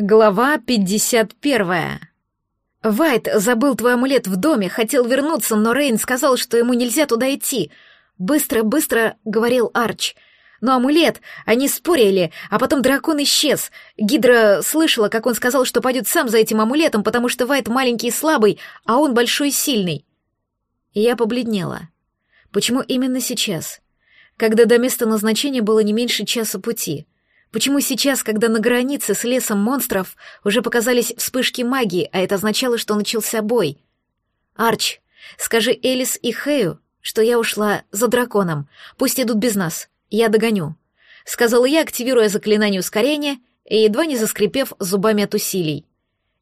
Глава 51. «Вайт забыл твой амулет в доме, хотел вернуться, но Рейн сказал, что ему нельзя туда идти. Быстро, быстро», — говорил Арч. «Но амулет, они спорили, а потом дракон исчез. Гидра слышала, как он сказал, что пойдет сам за этим амулетом, потому что Вайт маленький и слабый, а он большой и сильный». Я побледнела. Почему именно сейчас? Когда до места назначения было не меньше часа пути. Почему сейчас, когда на границе с лесом монстров уже показались вспышки магии, а это означало, что начался бой? Арч, скажи Элис и Хэю, что я ушла за драконом. Пусть идут без нас. Я догоню. Сказала я, активируя заклинание ускорения и едва не заскрипев зубами от усилий.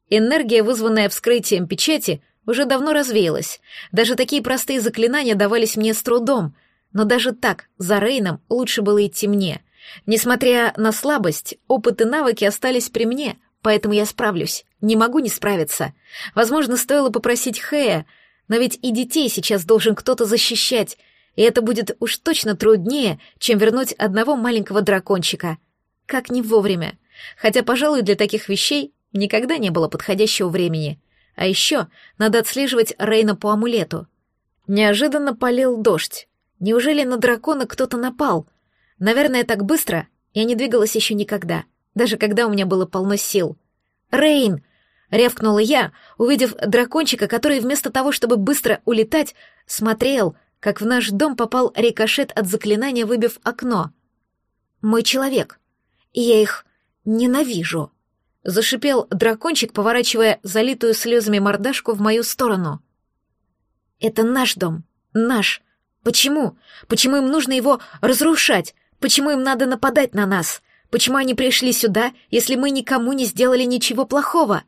Энергия, вызванная вскрытием печати, уже давно развеялась. Даже такие простые заклинания давались мне с трудом, но даже так за Рейном лучше было идти мне — Несмотря на слабость, опыт и навыки остались при мне, поэтому я справлюсь. Не могу не справиться. Возможно, стоило попросить Хэя, но ведь и детей сейчас должен кто-то защищать, и это будет уж точно труднее, чем вернуть одного маленького дракончика. Как не вовремя. Хотя, пожалуй, для таких вещей никогда не было подходящего времени. А еще надо отслеживать Рейна по амулету. Неожиданно полил дождь. Неужели на дракона кто-то напал — Наверное, так быстро я не двигалась еще никогда, даже когда у меня было полно сил. «Рейн!» — рявкнула я, увидев дракончика, который вместо того, чтобы быстро улетать, смотрел, как в наш дом попал рикошет от заклинания, выбив окно. «Мой человек. И я их ненавижу!» — зашипел дракончик, поворачивая залитую слезами мордашку в мою сторону. «Это наш дом. Наш. Почему? Почему им нужно его разрушать? Почему им надо нападать на нас? Почему они пришли сюда, если мы никому не сделали ничего плохого?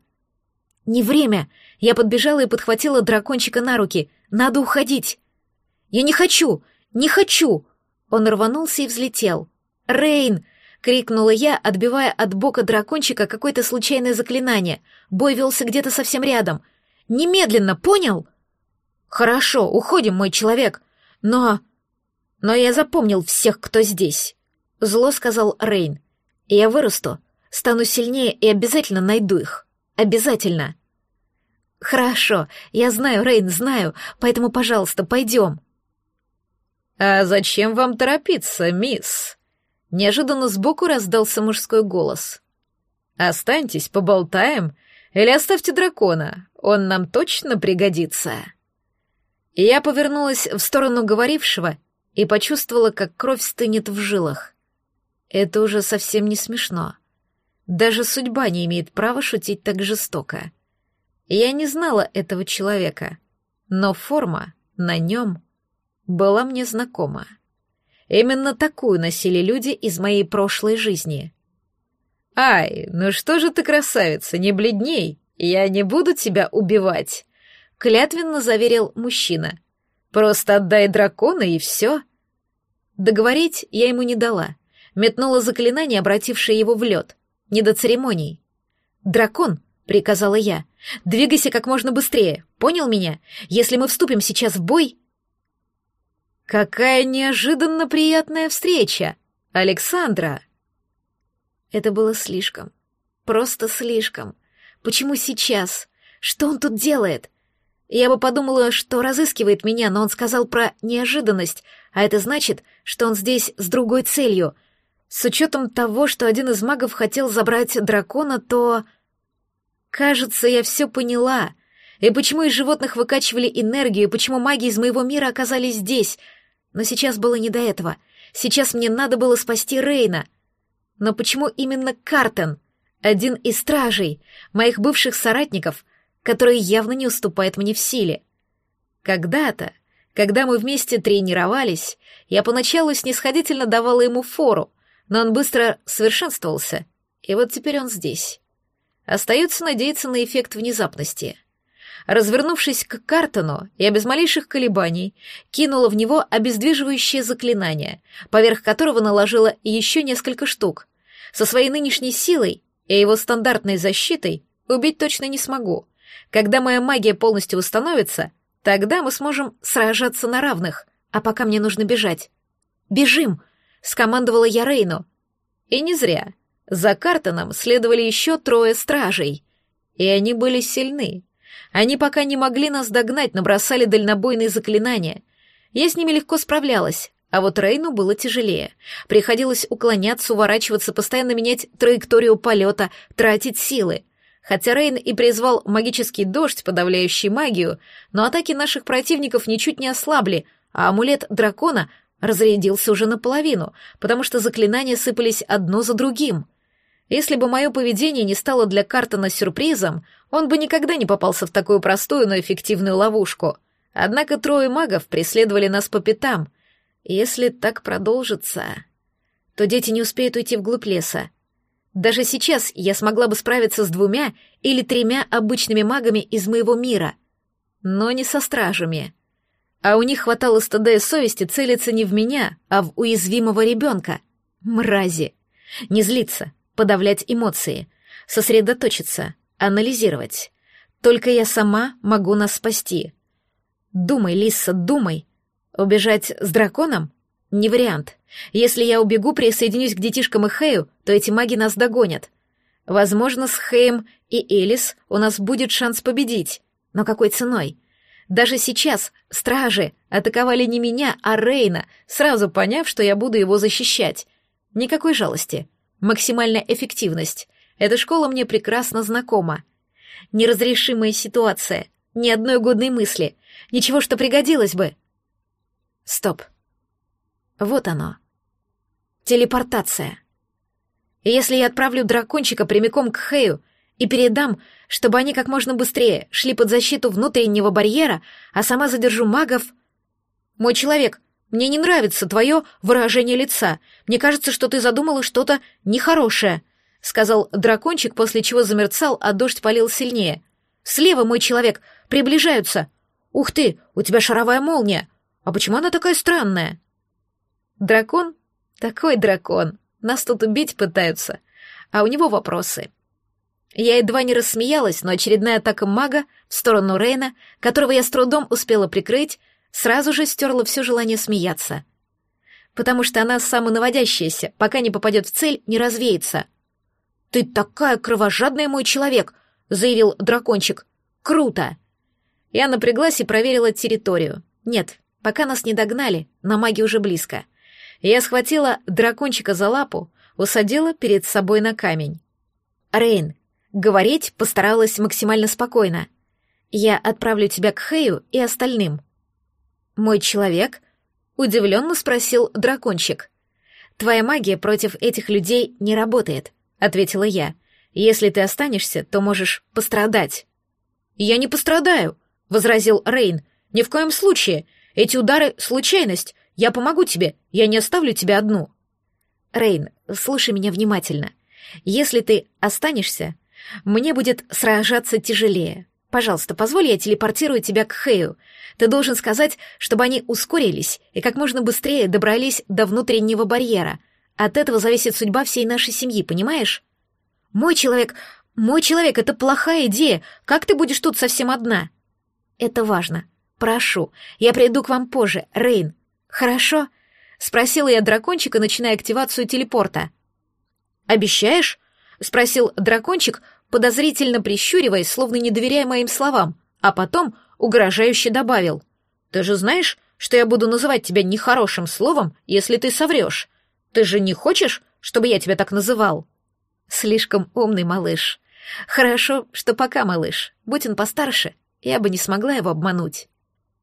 Не время. Я подбежала и подхватила дракончика на руки. Надо уходить. Я не хочу, не хочу. Он рванулся и взлетел. Рейн, крикнула я, отбивая от бока дракончика какое-то случайное заклинание. Бой велся где-то совсем рядом. Немедленно, понял? Хорошо, уходим, мой человек. Но но я запомнил всех, кто здесь», — зло сказал Рейн. «Я вырасту, стану сильнее и обязательно найду их. Обязательно». «Хорошо, я знаю, Рейн, знаю, поэтому, пожалуйста, пойдем». «А зачем вам торопиться, мисс?» Неожиданно сбоку раздался мужской голос. «Останьтесь, поболтаем, или оставьте дракона, он нам точно пригодится». Я повернулась в сторону говорившего и почувствовала, как кровь стынет в жилах. Это уже совсем не смешно. Даже судьба не имеет права шутить так жестоко. Я не знала этого человека, но форма на нем была мне знакома. Именно такую носили люди из моей прошлой жизни. «Ай, ну что же ты, красавица, не бледней, я не буду тебя убивать», — клятвенно заверил мужчина. «Просто отдай дракона и все. Договорить я ему не дала. Метнула заклинание, обратившее его в лед. Не до церемоний. «Дракон!» — приказала я. «Двигайся как можно быстрее. Понял меня? Если мы вступим сейчас в бой...» «Какая неожиданно приятная встреча! Александра!» Это было слишком. Просто слишком. Почему сейчас? Что он тут делает? Я бы подумала, что разыскивает меня, но он сказал про неожиданность, а это значит, что он здесь с другой целью. С учетом того, что один из магов хотел забрать дракона, то... Кажется, я все поняла. И почему из животных выкачивали энергию, и почему маги из моего мира оказались здесь. Но сейчас было не до этого. Сейчас мне надо было спасти Рейна. Но почему именно Картен? Один из стражей, моих бывших соратников, которая явно не уступает мне в силе. Когда-то, когда мы вместе тренировались, я поначалу снисходительно давала ему фору, но он быстро совершенствовался, и вот теперь он здесь. Остается надеяться на эффект внезапности. Развернувшись к Картону, я без малейших колебаний кинула в него обездвиживающее заклинание, поверх которого наложила еще несколько штук. Со своей нынешней силой и его стандартной защитой убить точно не смогу, когда моя магия полностью восстановится, тогда мы сможем сражаться на равных, а пока мне нужно бежать. «Бежим!» — скомандовала я Рейну. И не зря. За Картоном следовали еще трое стражей. И они были сильны. Они пока не могли нас догнать, но бросали дальнобойные заклинания. Я с ними легко справлялась, а вот Рейну было тяжелее. Приходилось уклоняться, уворачиваться, постоянно менять траекторию полета, тратить силы. Хотя Рейн и призвал магический дождь, подавляющий магию, но атаки наших противников ничуть не ослабли, а амулет дракона разрядился уже наполовину, потому что заклинания сыпались одно за другим. Если бы мое поведение не стало для Картона сюрпризом, он бы никогда не попался в такую простую, но эффективную ловушку. Однако трое магов преследовали нас по пятам. Если так продолжится, то дети не успеют уйти вглубь леса, даже сейчас я смогла бы справиться с двумя или тремя обычными магами из моего мира, но не со стражами. А у них хватало стыда и совести целиться не в меня, а в уязвимого ребенка. Мрази. Не злиться, подавлять эмоции, сосредоточиться, анализировать. Только я сама могу нас спасти. Думай, Лиса, думай. Убежать с драконом? Не вариант. Если я убегу, присоединюсь к детишкам и Хэю, то эти маги нас догонят. Возможно, с Хэем и Элис у нас будет шанс победить. Но какой ценой? Даже сейчас стражи атаковали не меня, а Рейна, сразу поняв, что я буду его защищать. Никакой жалости. Максимальная эффективность. Эта школа мне прекрасно знакома. Неразрешимая ситуация. Ни одной годной мысли. Ничего, что пригодилось бы. Стоп. Вот оно. Телепортация. Если я отправлю дракончика прямиком к Хэю и передам, чтобы они как можно быстрее шли под защиту внутреннего барьера, а сама задержу магов... Мой человек, мне не нравится твое выражение лица. Мне кажется, что ты задумала что-то нехорошее», — сказал дракончик, после чего замерцал, а дождь полил сильнее. «Слева, мой человек, приближаются. Ух ты, у тебя шаровая молния. А почему она такая странная?» Дракон? Такой дракон. Нас тут убить пытаются. А у него вопросы. Я едва не рассмеялась, но очередная атака мага в сторону Рейна, которого я с трудом успела прикрыть, сразу же стерла все желание смеяться. Потому что она самонаводящаяся, пока не попадет в цель, не развеется. «Ты такая кровожадная, мой человек!» — заявил дракончик. «Круто!» Я напряглась и проверила территорию. Нет, пока нас не догнали, на маги уже близко — я схватила дракончика за лапу, усадила перед собой на камень. «Рейн, говорить постаралась максимально спокойно. Я отправлю тебя к Хэю и остальным». «Мой человек?» — удивленно спросил дракончик. «Твоя магия против этих людей не работает», — ответила я. «Если ты останешься, то можешь пострадать». «Я не пострадаю», — возразил Рейн. «Ни в коем случае. Эти удары — случайность. Я помогу тебе, я не оставлю тебя одну». «Рейн, слушай меня внимательно. Если ты останешься, мне будет сражаться тяжелее. Пожалуйста, позволь я телепортирую тебя к Хэю. Ты должен сказать, чтобы они ускорились и как можно быстрее добрались до внутреннего барьера. От этого зависит судьба всей нашей семьи, понимаешь? Мой человек... Мой человек, это плохая идея. Как ты будешь тут совсем одна? Это важно. Прошу, я приду к вам позже, Рейн. «Хорошо», — спросила я дракончика, начиная активацию телепорта. «Обещаешь?» — спросил дракончик, подозрительно прищуриваясь, словно не доверяя моим словам, а потом угрожающе добавил. «Ты же знаешь, что я буду называть тебя нехорошим словом, если ты соврешь. Ты же не хочешь, чтобы я тебя так называл?» «Слишком умный малыш. Хорошо, что пока малыш. Будь он постарше, я бы не смогла его обмануть».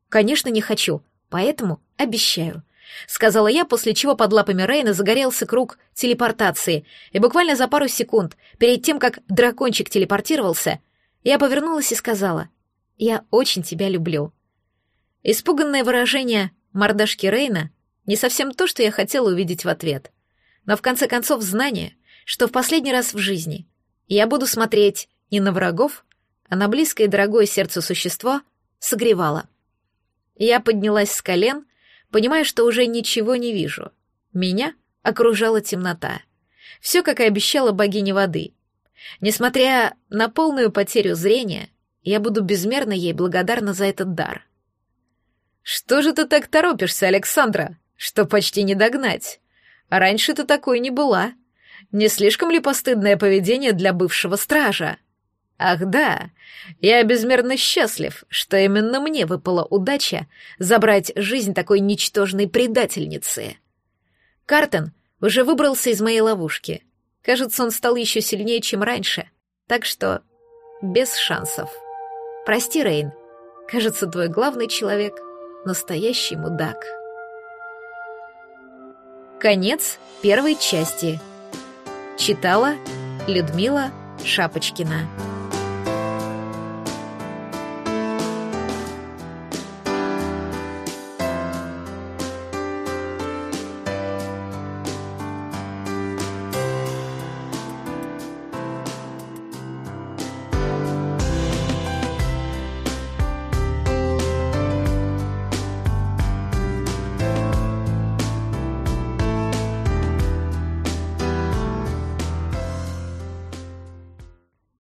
«Конечно, не хочу», поэтому обещаю. Сказала я, после чего под лапами Рейна загорелся круг телепортации, и буквально за пару секунд, перед тем, как дракончик телепортировался, я повернулась и сказала «Я очень тебя люблю». Испуганное выражение мордашки Рейна не совсем то, что я хотела увидеть в ответ, но в конце концов знание, что в последний раз в жизни я буду смотреть не на врагов, а на близкое и дорогое сердцу существо согревало. Я поднялась с колен, понимая, что уже ничего не вижу. Меня окружала темнота. Все, как и обещала богиня воды. Несмотря на полную потерю зрения, я буду безмерно ей благодарна за этот дар. «Что же ты так торопишься, Александра? Что почти не догнать? Раньше ты такой не была. Не слишком ли постыдное поведение для бывшего стража?» Ах да, я безмерно счастлив, что именно мне выпала удача забрать жизнь такой ничтожной предательницы. Картон уже выбрался из моей ловушки. Кажется, он стал еще сильнее, чем раньше. Так что без шансов. Прости, Рейн. Кажется, твой главный человек — настоящий мудак. Конец первой части. Читала Людмила Шапочкина.